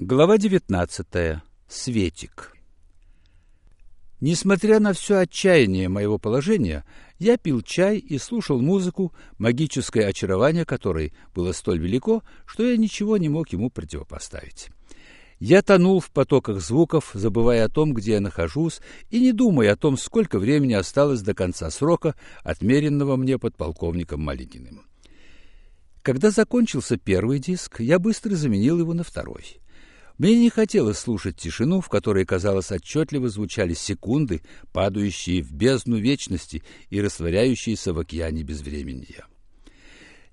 Глава 19. Светик. Несмотря на все отчаяние моего положения, я пил чай и слушал музыку, магическое очарование которой было столь велико, что я ничего не мог ему противопоставить. Я тонул в потоках звуков, забывая о том, где я нахожусь, и не думая о том, сколько времени осталось до конца срока, отмеренного мне подполковником Малининым. Когда закончился первый диск, я быстро заменил его на второй. Мне не хотелось слушать тишину, в которой, казалось, отчетливо звучали секунды, падающие в бездну вечности и растворяющиеся в океане безвременья.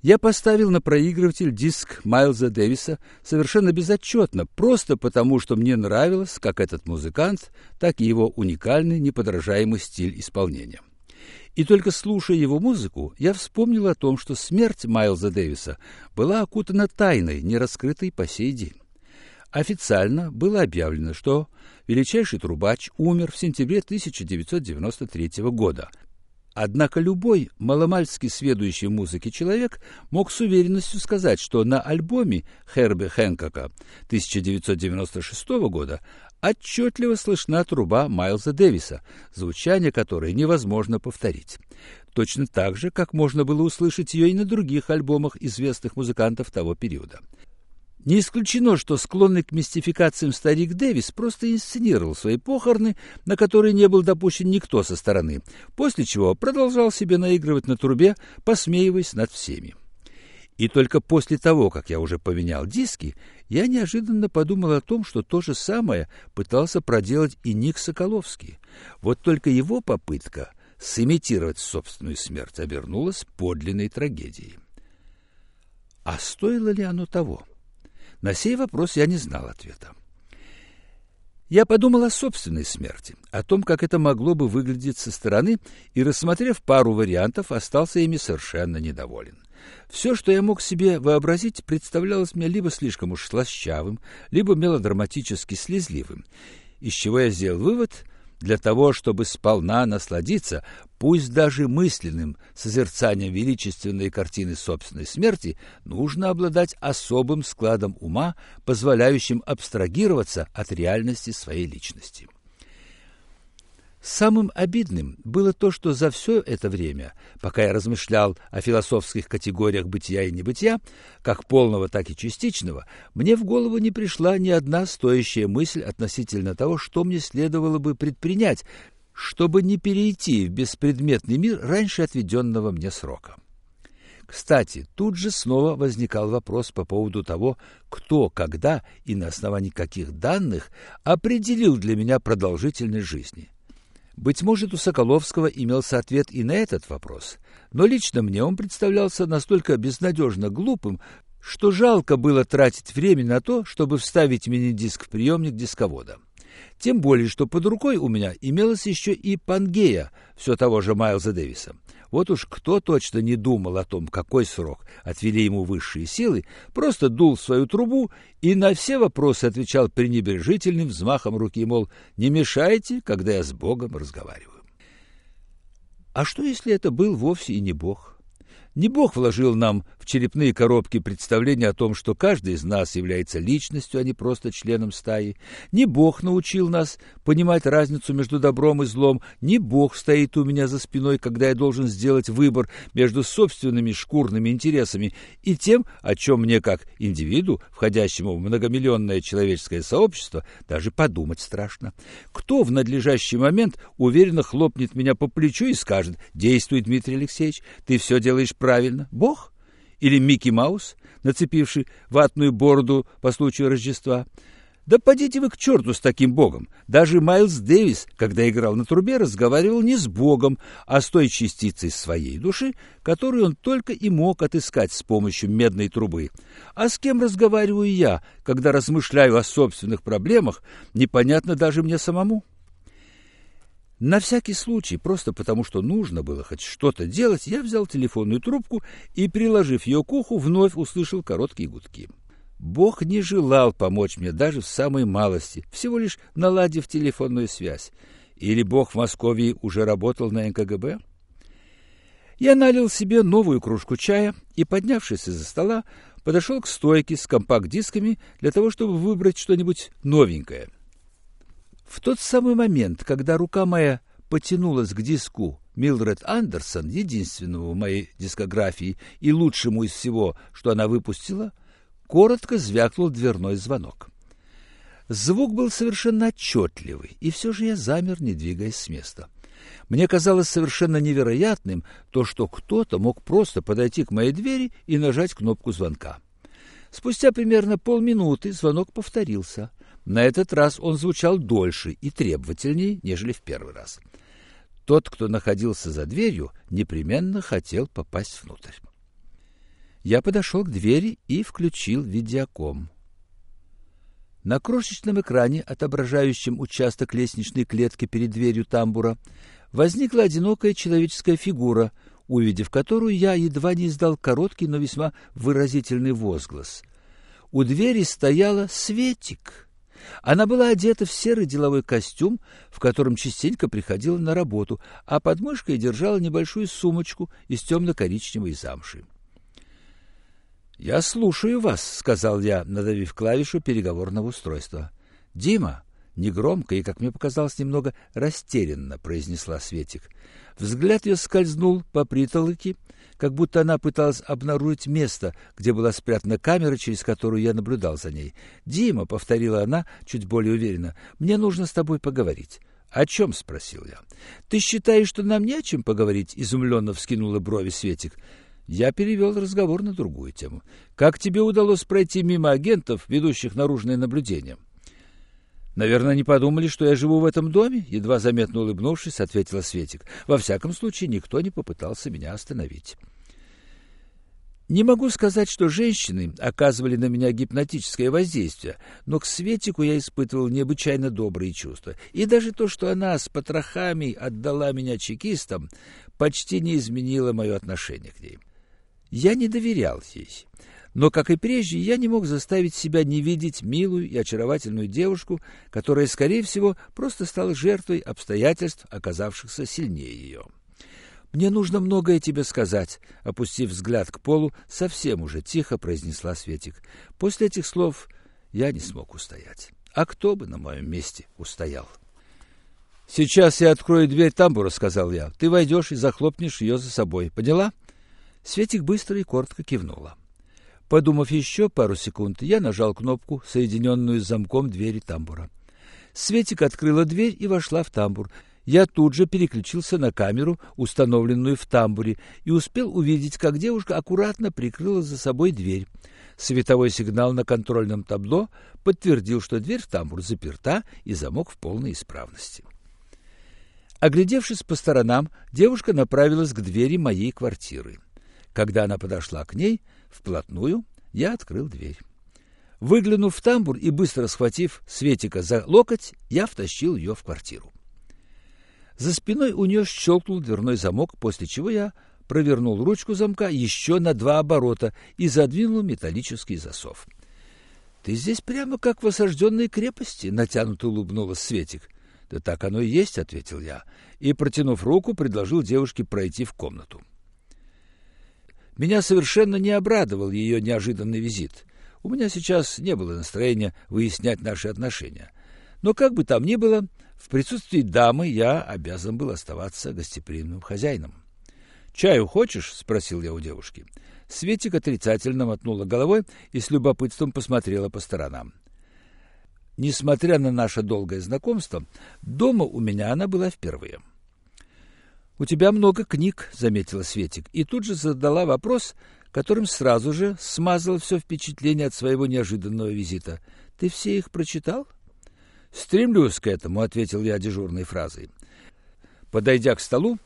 Я поставил на проигрыватель диск Майлза Дэвиса совершенно безотчетно, просто потому, что мне нравилось как этот музыкант, так и его уникальный, неподражаемый стиль исполнения. И только слушая его музыку, я вспомнил о том, что смерть Майлза Дэвиса была окутана тайной, не раскрытой по сей день. Официально было объявлено, что величайший трубач умер в сентябре 1993 года. Однако любой маломальски сведущий в музыке человек мог с уверенностью сказать, что на альбоме Херби Хэнкока 1996 года отчетливо слышна труба Майлза Дэвиса, звучание которой невозможно повторить. Точно так же, как можно было услышать ее и на других альбомах известных музыкантов того периода. Не исключено, что склонный к мистификациям старик Дэвис просто инсценировал свои похороны, на которые не был допущен никто со стороны, после чего продолжал себе наигрывать на трубе, посмеиваясь над всеми. И только после того, как я уже поменял диски, я неожиданно подумал о том, что то же самое пытался проделать и Ник Соколовский. Вот только его попытка сымитировать собственную смерть обернулась подлинной трагедией. А стоило ли оно того? — на сей вопрос я не знал ответа. Я подумал о собственной смерти, о том, как это могло бы выглядеть со стороны, и, рассмотрев пару вариантов, остался ими совершенно недоволен. Все, что я мог себе вообразить, представлялось мне либо слишком уж слащавым, либо мелодраматически слезливым, из чего я сделал вывод, для того, чтобы сполна насладиться, пусть даже мысленным созерцанием величественной картины собственной смерти, нужно обладать особым складом ума, позволяющим абстрагироваться от реальности своей личности. Самым обидным было то, что за все это время, пока я размышлял о философских категориях бытия и небытия, как полного, так и частичного, мне в голову не пришла ни одна стоящая мысль относительно того, что мне следовало бы предпринять, чтобы не перейти в беспредметный мир раньше отведенного мне срока. Кстати, тут же снова возникал вопрос по поводу того, кто, когда и на основании каких данных определил для меня продолжительность жизни. Быть может, у Соколовского имелся ответ и на этот вопрос, но лично мне он представлялся настолько безнадежно глупым, что жалко было тратить время на то, чтобы вставить мини-диск в приемник дисковода. Тем более, что под рукой у меня имелась еще и Пангея, все того же Майлза Дэвиса. Вот уж кто точно не думал о том, какой срок отвели ему высшие силы, просто дул свою трубу и на все вопросы отвечал пренебрежительным взмахом руки, мол, не мешайте, когда я с Богом разговариваю. А что, если это был вовсе и не Бог? Не Бог вложил нам в черепные коробки представление о том, что каждый из нас является личностью, а не просто членом стаи. Не Бог научил нас понимать разницу между добром и злом. Не Бог стоит у меня за спиной, когда я должен сделать выбор между собственными шкурными интересами и тем, о чем мне как индивиду, входящему в многомиллионное человеческое сообщество, даже подумать страшно. Кто в надлежащий момент уверенно хлопнет меня по плечу и скажет «Действуй, Дмитрий Алексеевич, ты все делаешь правильно? Бог? Или Микки Маус, нацепивший ватную бороду по случаю Рождества? Да подите вы к черту с таким богом. Даже Майлз Дэвис, когда играл на трубе, разговаривал не с богом, а с той частицей своей души, которую он только и мог отыскать с помощью медной трубы. А с кем разговариваю я, когда размышляю о собственных проблемах, непонятно даже мне самому. На всякий случай, просто потому что нужно было хоть что-то делать, я взял телефонную трубку и, приложив ее к уху, вновь услышал короткие гудки. Бог не желал помочь мне даже в самой малости, всего лишь наладив телефонную связь. Или Бог в Москве уже работал на НКГБ? Я налил себе новую кружку чая и, поднявшись из-за стола, подошел к стойке с компакт-дисками для того, чтобы выбрать что-нибудь новенькое. В тот самый момент, когда рука моя потянулась к диску Милдред Андерсон, единственному в моей дискографии и лучшему из всего, что она выпустила, коротко звякнул дверной звонок. Звук был совершенно отчетливый, и все же я замер, не двигаясь с места. Мне казалось совершенно невероятным то, что кто-то мог просто подойти к моей двери и нажать кнопку звонка. Спустя примерно полминуты звонок повторился. На этот раз он звучал дольше и требовательнее, нежели в первый раз. Тот, кто находился за дверью, непременно хотел попасть внутрь. Я подошел к двери и включил видеоком. На крошечном экране, отображающем участок лестничной клетки перед дверью тамбура, возникла одинокая человеческая фигура, увидев которую я едва не издал короткий, но весьма выразительный возглас. У двери стояла Светик. Она была одета в серый деловой костюм, в котором частенько приходила на работу, а под мышкой держала небольшую сумочку из темно-коричневой замши. «Я слушаю вас», — сказал я, надавив клавишу переговорного устройства. «Дима», — негромко и, как мне показалось, немного растерянно произнесла Светик. Взгляд ее скользнул по притолоке, как будто она пыталась обнаружить место, где была спрятана камера, через которую я наблюдал за ней. «Дима», — повторила она чуть более уверенно, — «мне нужно с тобой поговорить». «О чем?» — спросил я. «Ты считаешь, что нам не о чем поговорить?» — изумленно вскинула брови Светик. Я перевел разговор на другую тему. «Как тебе удалось пройти мимо агентов, ведущих наружное наблюдение?» «Наверное, не подумали, что я живу в этом доме?» Едва заметно улыбнувшись, ответила Светик. «Во всяком случае, никто не попытался меня остановить». Не могу сказать, что женщины оказывали на меня гипнотическое воздействие, но к Светику я испытывал необычайно добрые чувства. И даже то, что она с потрохами отдала меня чекистам, почти не изменило мое отношение к ней. Я не доверял ей. Но, как и прежде, я не мог заставить себя не видеть милую и очаровательную девушку, которая, скорее всего, просто стала жертвой обстоятельств, оказавшихся сильнее ее. «Мне нужно многое тебе сказать», — опустив взгляд к полу, совсем уже тихо произнесла Светик. После этих слов я не смог устоять. А кто бы на моем месте устоял? «Сейчас я открою дверь тамбура», — сказал я. «Ты войдешь и захлопнешь ее за собой. Поняла?» Светик быстро и коротко кивнула. Подумав еще пару секунд, я нажал кнопку, соединенную с замком двери тамбура. Светик открыла дверь и вошла в тамбур. Я тут же переключился на камеру, установленную в тамбуре, и успел увидеть, как девушка аккуратно прикрыла за собой дверь. Световой сигнал на контрольном табло подтвердил, что дверь в тамбур заперта и замок в полной исправности. Оглядевшись по сторонам, девушка направилась к двери моей квартиры. Когда она подошла к ней вплотную, я открыл дверь. Выглянув в тамбур и быстро схватив Светика за локоть, я втащил ее в квартиру. За спиной у нее щелкнул дверной замок, после чего я провернул ручку замка еще на два оборота и задвинул металлический засов. — Ты здесь прямо как в осажденной крепости, — натянуто улыбнулась Светик. — Да так оно и есть, — ответил я, и, протянув руку, предложил девушке пройти в комнату. — меня совершенно не обрадовал ее неожиданный визит. У меня сейчас не было настроения выяснять наши отношения. Но как бы там ни было, в присутствии дамы я обязан был оставаться гостеприимным хозяином. «Чаю хочешь?» — спросил я у девушки. Светик отрицательно мотнула головой и с любопытством посмотрела по сторонам. Несмотря на наше долгое знакомство, дома у меня она была впервые. — «У тебя много книг», — заметила Светик, и тут же задала вопрос, которым сразу же смазал все впечатление от своего неожиданного визита. «Ты все их прочитал?» «Стремлюсь к этому», — ответил я дежурной фразой. Подойдя к столу,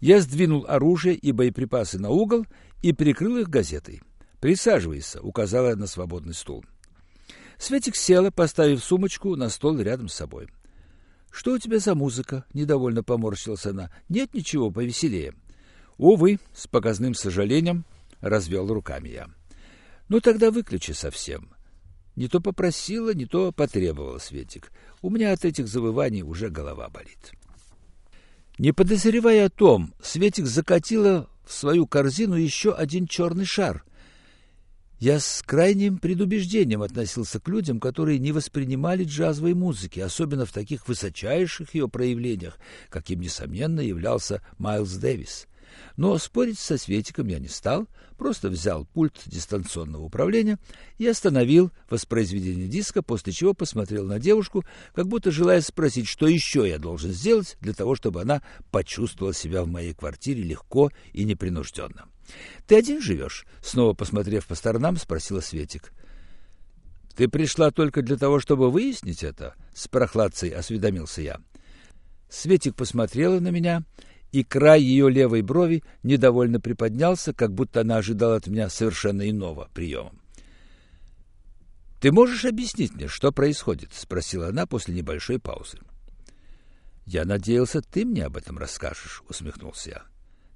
я сдвинул оружие и боеприпасы на угол и прикрыл их газетой. «Присаживайся», — указала на свободный стул. Светик села, поставив сумочку на стол рядом с собой. Что у тебя за музыка? недовольно поморщилась она. Нет ничего повеселее. Увы, с показным сожалением развел руками я. Ну тогда выключи совсем. Не то попросила, не то потребовала Светик. У меня от этих завываний уже голова болит. Не подозревая о том, Светик закатила в свою корзину еще один черный шар. Я с крайним предубеждением относился к людям, которые не воспринимали джазовой музыки, особенно в таких высочайших ее проявлениях, каким, несомненно, являлся Майлз Дэвис. Но спорить со Светиком я не стал, просто взял пульт дистанционного управления и остановил воспроизведение диска, после чего посмотрел на девушку, как будто желая спросить, что еще я должен сделать для того, чтобы она почувствовала себя в моей квартире легко и непринужденно. «Ты один живешь?» — снова посмотрев по сторонам, спросила Светик. «Ты пришла только для того, чтобы выяснить это?» — с прохладцей осведомился я. Светик посмотрела на меня, и край ее левой брови недовольно приподнялся, как будто она ожидала от меня совершенно иного приема. «Ты можешь объяснить мне, что происходит?» — спросила она после небольшой паузы. «Я надеялся, ты мне об этом расскажешь», — усмехнулся я.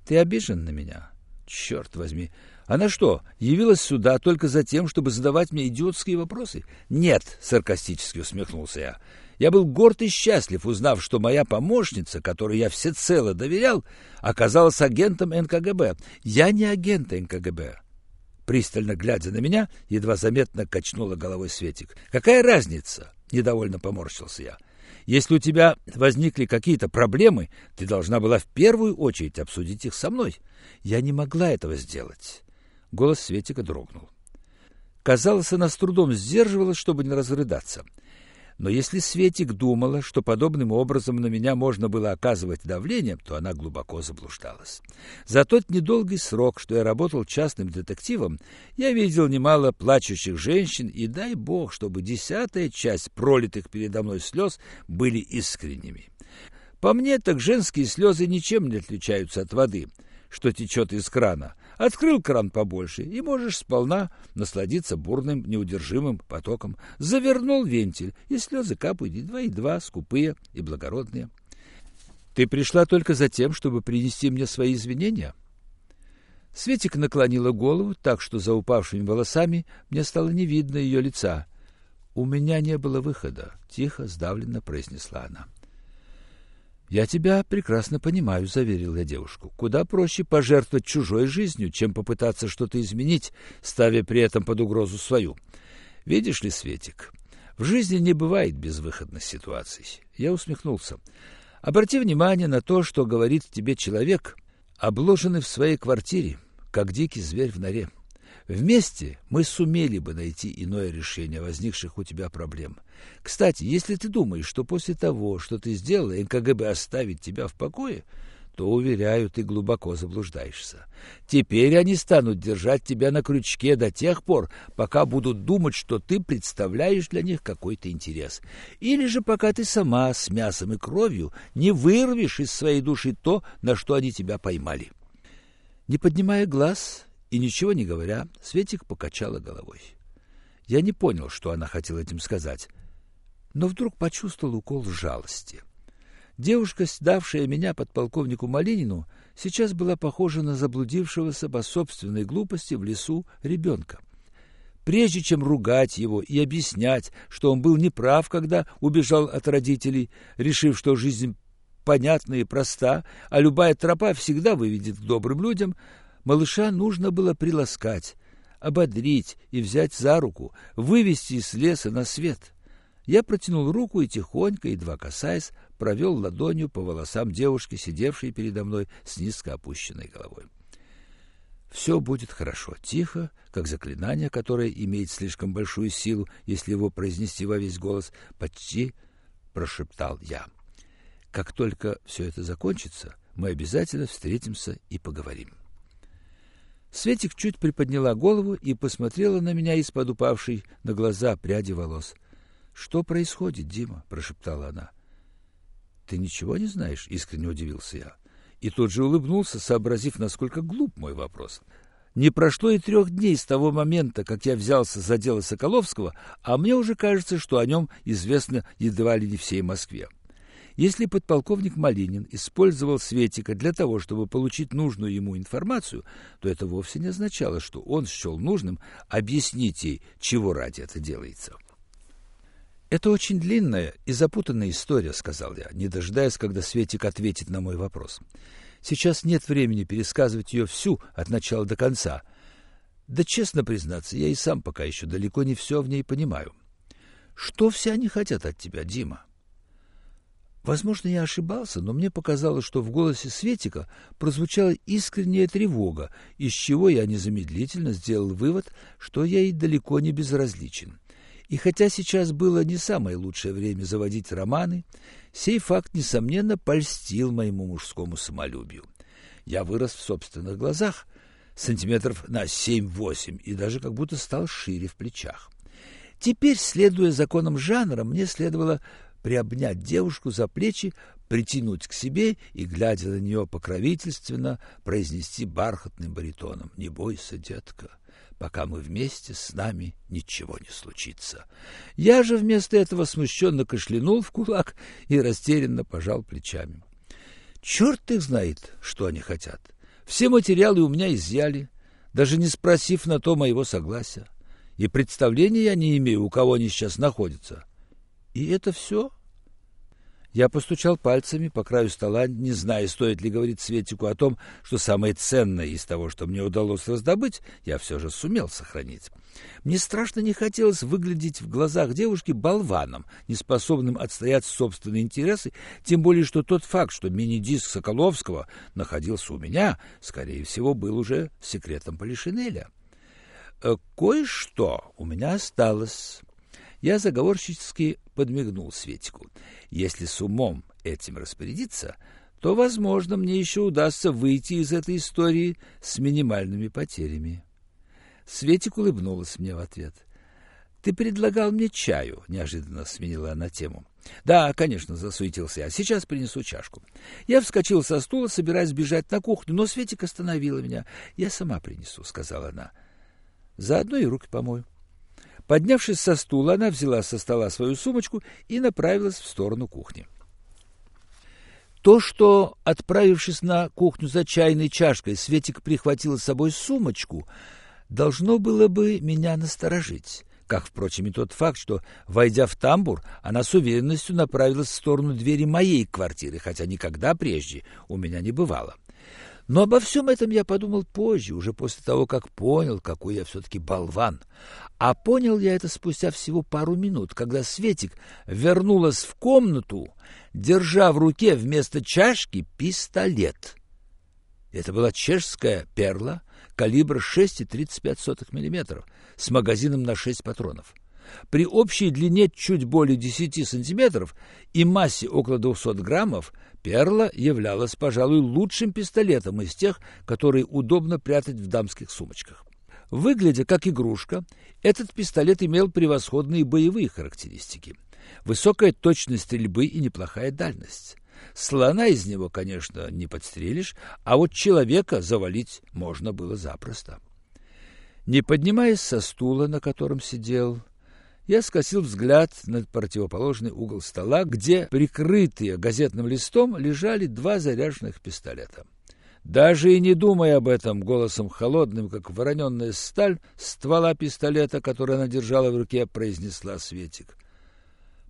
«Ты обижен на меня?» Черт возьми. Она что, явилась сюда только за тем, чтобы задавать мне идиотские вопросы? Нет, саркастически усмехнулся я. Я был горд и счастлив, узнав, что моя помощница, которой я всецело доверял, оказалась агентом НКГБ. Я не агент НКГБ. Пристально глядя на меня, едва заметно качнула головой Светик. «Какая разница?» — недовольно поморщился я. Если у тебя возникли какие-то проблемы, ты должна была в первую очередь обсудить их со мной. Я не могла этого сделать. Голос Светика дрогнул. Казалось, она с трудом сдерживалась, чтобы не разрыдаться. Но если Светик думала, что подобным образом на меня можно было оказывать давление, то она глубоко заблуждалась. За тот недолгий срок, что я работал частным детективом, я видел немало плачущих женщин, и дай бог, чтобы десятая часть пролитых передо мной слез были искренними. По мне, так женские слезы ничем не отличаются от воды, что течет из крана, Открыл кран побольше, и можешь сполна насладиться бурным, неудержимым потоком. Завернул вентиль, и слезы капают едва-едва, скупые и благородные. Ты пришла только за тем, чтобы принести мне свои извинения? Светик наклонила голову так, что за упавшими волосами мне стало не видно ее лица. У меня не было выхода, тихо, сдавленно произнесла она. «Я тебя прекрасно понимаю», — заверил я девушку. «Куда проще пожертвовать чужой жизнью, чем попытаться что-то изменить, ставя при этом под угрозу свою. Видишь ли, Светик, в жизни не бывает безвыходных ситуаций». Я усмехнулся. «Обрати внимание на то, что говорит тебе человек, обложенный в своей квартире, как дикий зверь в норе. Вместе мы сумели бы найти иное решение возникших у тебя проблем. Кстати, если ты думаешь, что после того, что ты сделал, НКГБ оставит тебя в покое, то, уверяю, ты глубоко заблуждаешься. Теперь они станут держать тебя на крючке до тех пор, пока будут думать, что ты представляешь для них какой-то интерес. Или же пока ты сама с мясом и кровью не вырвешь из своей души то, на что они тебя поймали. Не поднимая глаз и ничего не говоря, Светик покачала головой. Я не понял, что она хотела этим сказать, но вдруг почувствовал укол жалости. Девушка, сдавшая меня подполковнику Малинину, сейчас была похожа на заблудившегося по собственной глупости в лесу ребенка. Прежде чем ругать его и объяснять, что он был неправ, когда убежал от родителей, решив, что жизнь понятна и проста, а любая тропа всегда выведет к добрым людям, Малыша нужно было приласкать, ободрить и взять за руку, вывести из леса на свет. Я протянул руку и тихонько, едва касаясь, провел ладонью по волосам девушки, сидевшей передо мной с низко опущенной головой. «Все будет хорошо», тихо, как заклинание, которое имеет слишком большую силу, если его произнести во весь голос, почти прошептал я. «Как только все это закончится, мы обязательно встретимся и поговорим». Светик чуть приподняла голову и посмотрела на меня из-под упавшей на глаза пряди волос. — Что происходит, Дима? — прошептала она. — Ты ничего не знаешь? — искренне удивился я. И тут же улыбнулся, сообразив, насколько глуп мой вопрос. Не прошло и трех дней с того момента, как я взялся за дело Соколовского, а мне уже кажется, что о нем известно едва ли не всей Москве. Если подполковник Малинин использовал Светика для того, чтобы получить нужную ему информацию, то это вовсе не означало, что он счел нужным объяснить ей, чего ради это делается. «Это очень длинная и запутанная история», — сказал я, не дожидаясь, когда Светик ответит на мой вопрос. «Сейчас нет времени пересказывать ее всю от начала до конца. Да, честно признаться, я и сам пока еще далеко не все в ней понимаю. Что все они хотят от тебя, Дима? Возможно, я ошибался, но мне показалось, что в голосе Светика прозвучала искренняя тревога, из чего я незамедлительно сделал вывод, что я ей далеко не безразличен. И хотя сейчас было не самое лучшее время заводить романы, сей факт, несомненно, польстил моему мужскому самолюбию. Я вырос в собственных глазах сантиметров на семь-восемь и даже как будто стал шире в плечах. Теперь, следуя законам жанра, мне следовало приобнять девушку за плечи, притянуть к себе и, глядя на нее покровительственно, произнести бархатным баритоном «Не бойся, детка, пока мы вместе, с нами ничего не случится». Я же вместо этого смущенно кашлянул в кулак и растерянно пожал плечами. Черт их знает, что они хотят. Все материалы у меня изъяли, даже не спросив на то моего согласия. И представления я не имею, у кого они сейчас находятся. И это все? Я постучал пальцами по краю стола, не зная, стоит ли говорить Светику о том, что самое ценное из того, что мне удалось раздобыть, я все же сумел сохранить. Мне страшно не хотелось выглядеть в глазах девушки болваном, неспособным отстоять собственные интересы, тем более, что тот факт, что мини-диск Соколовского находился у меня, скорее всего, был уже секретом Полишинеля. Э, кое-что у меня осталось. Я заговорщически подмигнул Светику. Если с умом этим распорядиться, то, возможно, мне еще удастся выйти из этой истории с минимальными потерями. Светик улыбнулась мне в ответ. «Ты предлагал мне чаю», — неожиданно сменила она тему. «Да, конечно», — засуетился я. «Сейчас принесу чашку». Я вскочил со стула, собираясь бежать на кухню, но Светик остановила меня. «Я сама принесу», — сказала она. Заодно и руки помою. Поднявшись со стула, она взяла со стола свою сумочку и направилась в сторону кухни. То, что, отправившись на кухню за чайной чашкой, Светик прихватила с собой сумочку, должно было бы меня насторожить, как, впрочем, и тот факт, что, войдя в тамбур, она с уверенностью направилась в сторону двери моей квартиры, хотя никогда прежде у меня не бывало. Но обо всем этом я подумал позже, уже после того, как понял, какой я все-таки болван. А понял я это спустя всего пару минут, когда Светик вернулась в комнату, держа в руке вместо чашки пистолет. Это была чешская перла калибра 6,35 мм с магазином на 6 патронов. При общей длине чуть более 10 сантиметров и массе около 200 граммов Перла являлась, пожалуй, лучшим пистолетом из тех, которые удобно прятать в дамских сумочках. Выглядя как игрушка, этот пистолет имел превосходные боевые характеристики. Высокая точность стрельбы и неплохая дальность. Слона из него, конечно, не подстрелишь, а вот человека завалить можно было запросто. Не поднимаясь со стула, на котором сидел, я скосил взгляд на противоположный угол стола, где, прикрытые газетным листом, лежали два заряженных пистолета. Даже и не думая об этом, голосом холодным, как вороненная сталь, ствола пистолета, который она держала в руке, произнесла Светик.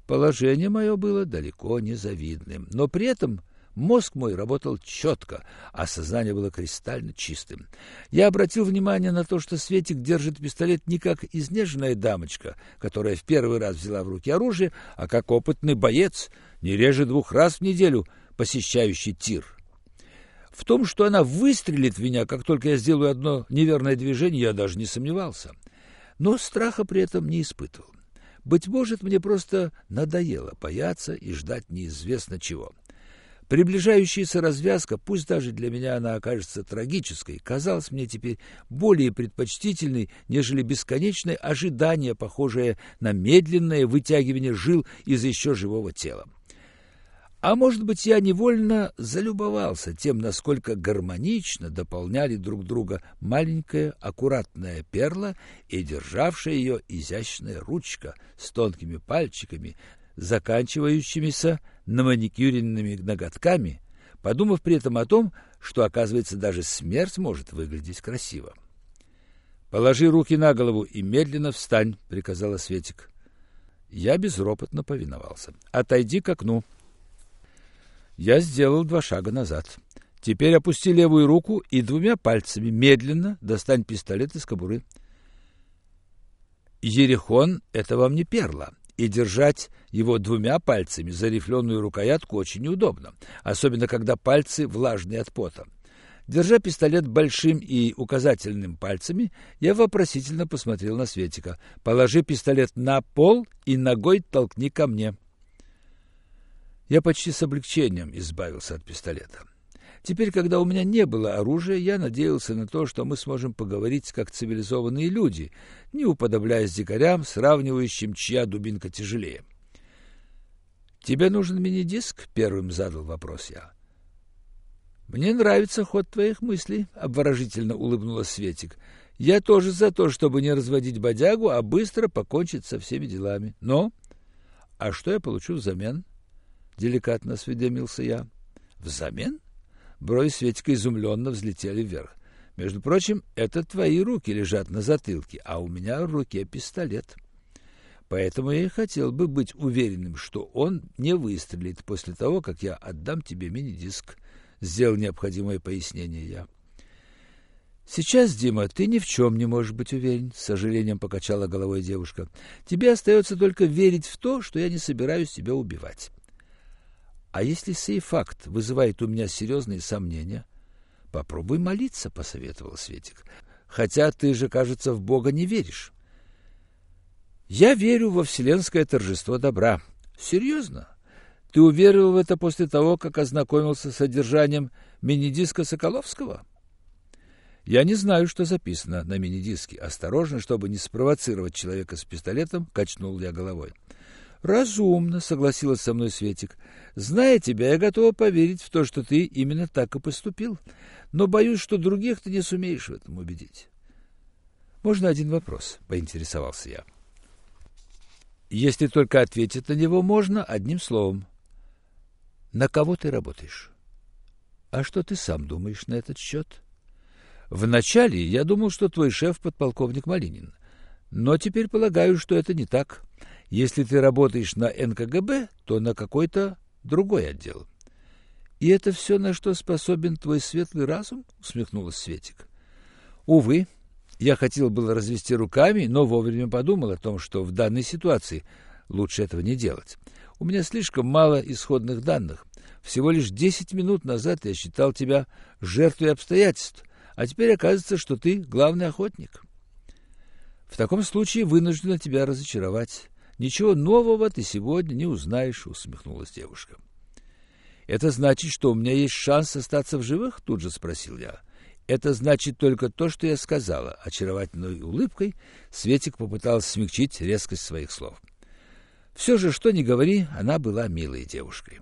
Положение мое было далеко не завидным, но при этом Мозг мой работал четко, а сознание было кристально чистым. Я обратил внимание на то, что Светик держит пистолет не как изнеженная дамочка, которая в первый раз взяла в руки оружие, а как опытный боец, не реже двух раз в неделю посещающий тир. В том, что она выстрелит в меня, как только я сделаю одно неверное движение, я даже не сомневался. Но страха при этом не испытывал. Быть может, мне просто надоело бояться и ждать неизвестно чего. Приближающаяся развязка, пусть даже для меня она окажется трагической, казалась мне теперь более предпочтительной, нежели бесконечное ожидание, похожее на медленное вытягивание жил из еще живого тела. А может быть, я невольно залюбовался тем, насколько гармонично дополняли друг друга маленькая аккуратная перла и державшая ее изящная ручка с тонкими пальчиками, заканчивающимися на маникюренными ноготками, подумав при этом о том, что, оказывается, даже смерть может выглядеть красиво. «Положи руки на голову и медленно встань», — приказала Светик. Я безропотно повиновался. «Отойди к окну». Я сделал два шага назад. Теперь опусти левую руку и двумя пальцами медленно достань пистолет из кобуры. Ерехон — это вам не перла, и держать его двумя пальцами за рифленую рукоятку очень неудобно, особенно когда пальцы влажные от пота. Держа пистолет большим и указательным пальцами, я вопросительно посмотрел на Светика. «Положи пистолет на пол и ногой толкни ко мне». Я почти с облегчением избавился от пистолета. Теперь, когда у меня не было оружия, я надеялся на то, что мы сможем поговорить как цивилизованные люди, не уподобляясь дикарям, сравнивающим, чья дубинка тяжелее. «Тебе нужен мини-диск?» — первым задал вопрос я. «Мне нравится ход твоих мыслей», — обворожительно улыбнулась Светик. «Я тоже за то, чтобы не разводить бодягу, а быстро покончить со всеми делами. Но...» «А что я получу взамен?» — деликатно осведомился я. «Взамен?» Брови Светика изумленно взлетели вверх. Между прочим, это твои руки лежат на затылке, а у меня в руке пистолет. Поэтому я и хотел бы быть уверенным, что он не выстрелит после того, как я отдам тебе мини-диск. Сделал необходимое пояснение я. Сейчас, Дима, ты ни в чем не можешь быть уверен, с сожалением покачала головой девушка. Тебе остается только верить в то, что я не собираюсь тебя убивать. А если сей факт вызывает у меня серьезные сомнения, попробуй молиться, посоветовал Светик. Хотя ты же, кажется, в Бога не веришь. Я верю во вселенское торжество добра. Серьезно? Ты уверовал в это после того, как ознакомился с содержанием мини-диска Соколовского? Я не знаю, что записано на мини-диске. Осторожно, чтобы не спровоцировать человека с пистолетом, качнул я головой. Разумно, согласилась со мной Светик. Зная тебя, я готова поверить в то, что ты именно так и поступил. Но боюсь, что других ты не сумеешь в этом убедить. Можно один вопрос, поинтересовался я. Если только ответить на него можно одним словом. На кого ты работаешь? А что ты сам думаешь на этот счет? Вначале я думал, что твой шеф подполковник Малинин. Но теперь полагаю, что это не так. Если ты работаешь на НКГБ, то на какой-то другой отдел. И это все, на что способен твой светлый разум? усмехнулась Светик. Увы, я хотел было развести руками, но вовремя подумал о том, что в данной ситуации лучше этого не делать. У меня слишком мало исходных данных. Всего лишь десять минут назад я считал тебя жертвой обстоятельств, а теперь оказывается, что ты главный охотник. В таком случае вынуждена тебя разочаровать. Ничего нового ты сегодня не узнаешь, усмехнулась девушка. Это значит, что у меня есть шанс остаться в живых? Тут же спросил я. Это значит только то, что я сказала. Очаровательной улыбкой Светик попытался смягчить резкость своих слов. Все же, что ни говори, она была милой девушкой.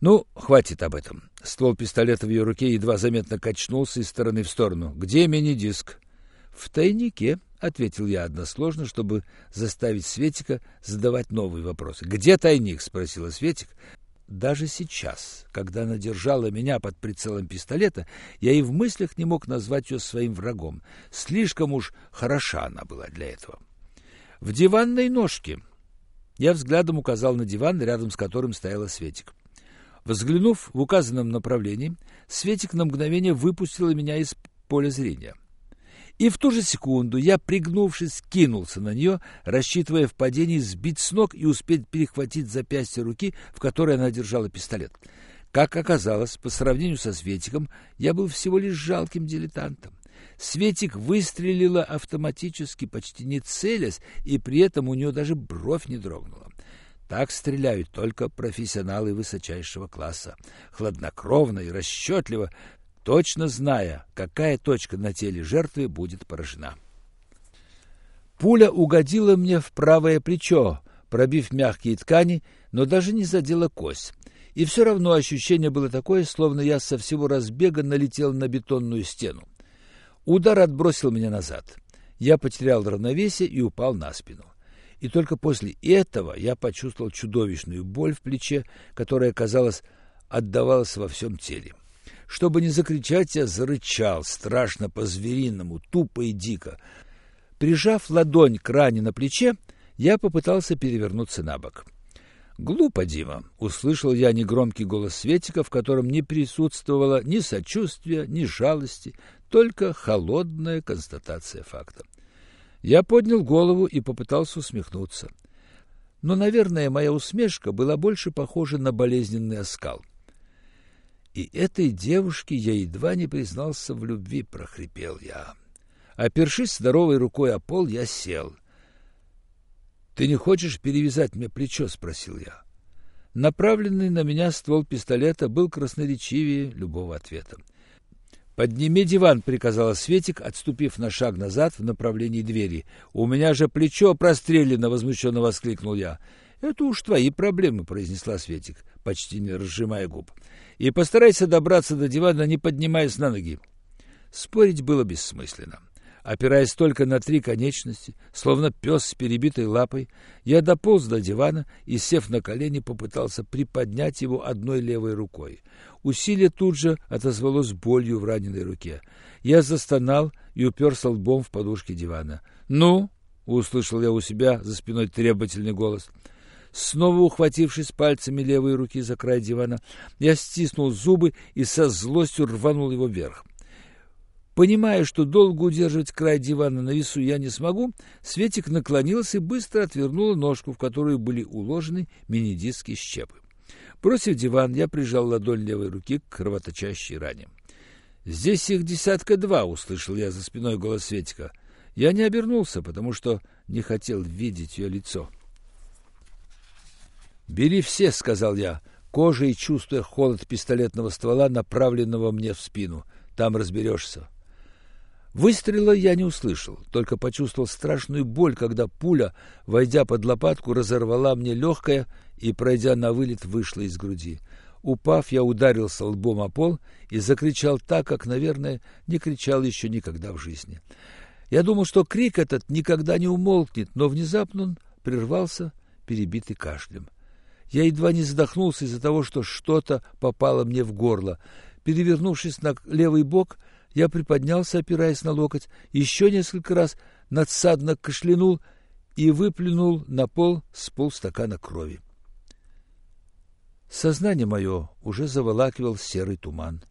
Ну, хватит об этом. Ствол пистолета в ее руке едва заметно качнулся из стороны в сторону. Где мини-диск? В тайнике, — ответил я односложно, чтобы заставить Светика задавать новые вопросы. «Где тайник?» — спросила Светик. Даже сейчас, когда она держала меня под прицелом пистолета, я и в мыслях не мог назвать ее своим врагом. Слишком уж хороша она была для этого. «В диванной ножке!» Я взглядом указал на диван, рядом с которым стояла Светик. Взглянув в указанном направлении, Светик на мгновение выпустила меня из поля зрения — и в ту же секунду я, пригнувшись, кинулся на нее, рассчитывая в падении сбить с ног и успеть перехватить запястье руки, в которой она держала пистолет. Как оказалось, по сравнению со Светиком, я был всего лишь жалким дилетантом. Светик выстрелила автоматически, почти не целясь, и при этом у нее даже бровь не дрогнула. Так стреляют только профессионалы высочайшего класса. Хладнокровно и расчетливо, точно зная, какая точка на теле жертвы будет поражена. Пуля угодила мне в правое плечо, пробив мягкие ткани, но даже не задела кость. И все равно ощущение было такое, словно я со всего разбега налетел на бетонную стену. Удар отбросил меня назад. Я потерял равновесие и упал на спину. И только после этого я почувствовал чудовищную боль в плече, которая, казалось, отдавалась во всем теле. Чтобы не закричать, я зарычал, страшно по-звериному, тупо и дико. Прижав ладонь к ране на плече, я попытался перевернуться на бок. «Глупо, Дима!» — услышал я негромкий голос Светика, в котором не присутствовало ни сочувствия, ни жалости, только холодная констатация факта. Я поднял голову и попытался усмехнуться. Но, наверное, моя усмешка была больше похожа на болезненный оскал. И этой девушке я едва не признался в любви, прохрипел я. Опершись здоровой рукой о пол, я сел. «Ты не хочешь перевязать мне плечо?» — спросил я. Направленный на меня ствол пистолета был красноречивее любого ответа. «Подними диван», — приказала Светик, отступив на шаг назад в направлении двери. «У меня же плечо прострелено!» — возмущенно воскликнул я. «Это уж твои проблемы», — произнесла Светик, почти не разжимая губ. «И постарайся добраться до дивана, не поднимаясь на ноги». Спорить было бессмысленно. Опираясь только на три конечности, словно пес с перебитой лапой, я дополз до дивана и, сев на колени, попытался приподнять его одной левой рукой. Усилие тут же отозвалось болью в раненой руке. Я застонал и уперся лбом в подушки дивана. «Ну?» — услышал я у себя за спиной требовательный голос. Снова ухватившись пальцами левой руки за край дивана, я стиснул зубы и со злостью рванул его вверх. Понимая, что долго удерживать край дивана на весу я не смогу, Светик наклонился и быстро отвернула ножку, в которую были уложены мини-диски щепы. Бросив диван, я прижал ладонь левой руки к кровоточащей ране. «Здесь их десятка два», — услышал я за спиной голос Светика. Я не обернулся, потому что не хотел видеть ее лицо. «Бери все», — сказал я, кожей чувствуя холод пистолетного ствола, направленного мне в спину. «Там разберешься». Выстрела я не услышал, только почувствовал страшную боль, когда пуля, войдя под лопатку, разорвала мне легкое и, пройдя на вылет, вышла из груди. Упав, я ударился лбом о пол и закричал так, как, наверное, не кричал еще никогда в жизни. Я думал, что крик этот никогда не умолкнет, но внезапно он прервался, перебитый кашлем. Я едва не задохнулся из-за того, что что-то попало мне в горло. Перевернувшись на левый бок, я приподнялся, опираясь на локоть, еще несколько раз надсадно кашлянул и выплюнул на пол с полстакана крови. Сознание мое уже заволакивал серый туман.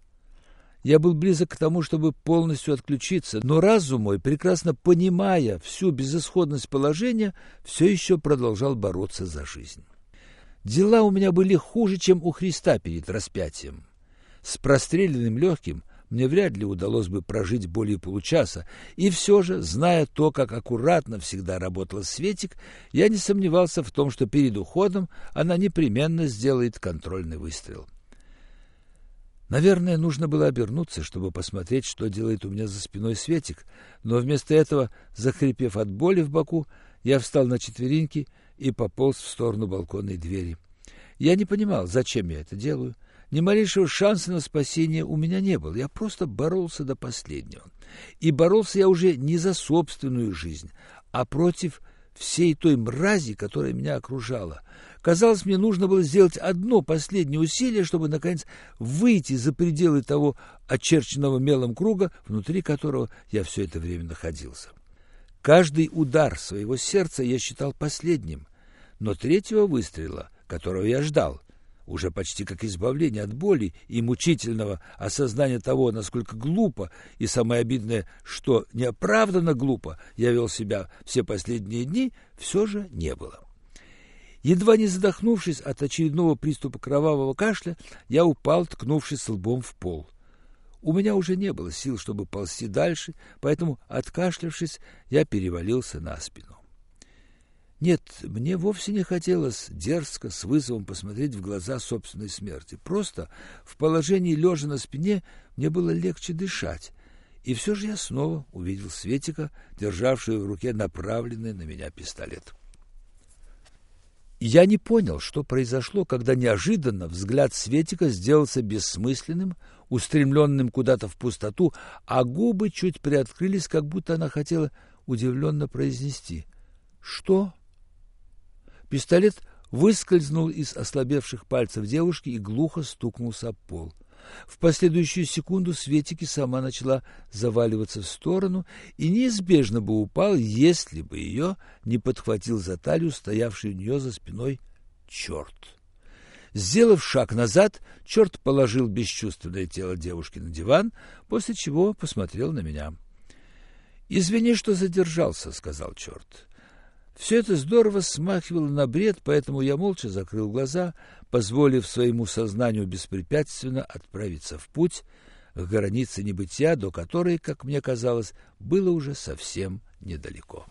Я был близок к тому, чтобы полностью отключиться, но разум мой, прекрасно понимая всю безысходность положения, все еще продолжал бороться за жизнь. Дела у меня были хуже, чем у Христа перед распятием. С простреленным легким – мне вряд ли удалось бы прожить более получаса, и все же, зная то, как аккуратно всегда работала Светик, я не сомневался в том, что перед уходом она непременно сделает контрольный выстрел. Наверное, нужно было обернуться, чтобы посмотреть, что делает у меня за спиной Светик, но вместо этого, захрипев от боли в боку, я встал на четвереньки пополз в сторону балконной двери. Я не понимал, зачем я это делаю, ни малейшего шанса на спасение у меня не было. Я просто боролся до последнего. И боролся я уже не за собственную жизнь, а против всей той мрази, которая меня окружала. Казалось, мне нужно было сделать одно последнее усилие, чтобы, наконец, выйти за пределы того очерченного мелом круга, внутри которого я все это время находился. Каждый удар своего сердца я считал последним, но третьего выстрела, которого я ждал, уже почти как избавление от боли и мучительного осознания того, насколько глупо и самое обидное, что неоправданно глупо я вел себя все последние дни, все же не было. Едва не задохнувшись от очередного приступа кровавого кашля, я упал, ткнувшись лбом в пол. У меня уже не было сил, чтобы ползти дальше, поэтому, откашлявшись, я перевалился на спину. Нет, мне вовсе не хотелось дерзко, с вызовом посмотреть в глаза собственной смерти. Просто в положении лежа на спине мне было легче дышать. И все же я снова увидел Светика, державшую в руке направленный на меня пистолет. Я не понял, что произошло, когда неожиданно взгляд Светика сделался бессмысленным, устремленным куда-то в пустоту, а губы чуть приоткрылись, как будто она хотела удивленно произнести «Что?». Пистолет выскользнул из ослабевших пальцев девушки и глухо стукнулся об пол. В последующую секунду Светики сама начала заваливаться в сторону и неизбежно бы упал, если бы ее не подхватил за талию стоявший у нее за спиной черт. Сделав шаг назад, черт положил бесчувственное тело девушки на диван, после чего посмотрел на меня. «Извини, что задержался», — сказал черт. Все это здорово смахивало на бред, поэтому я молча закрыл глаза, позволив своему сознанию беспрепятственно отправиться в путь к границе небытия, до которой, как мне казалось, было уже совсем недалеко.